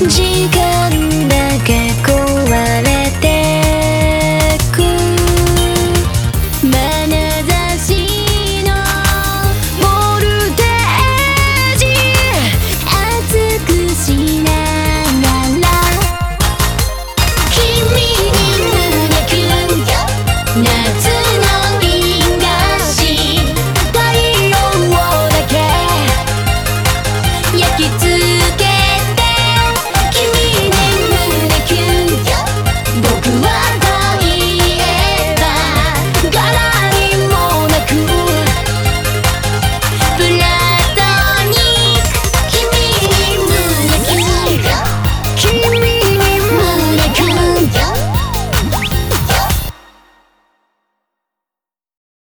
時間だけ壊れてくまなざしのボルテージ熱くしながら夏の銀し太陽だけ焼きけ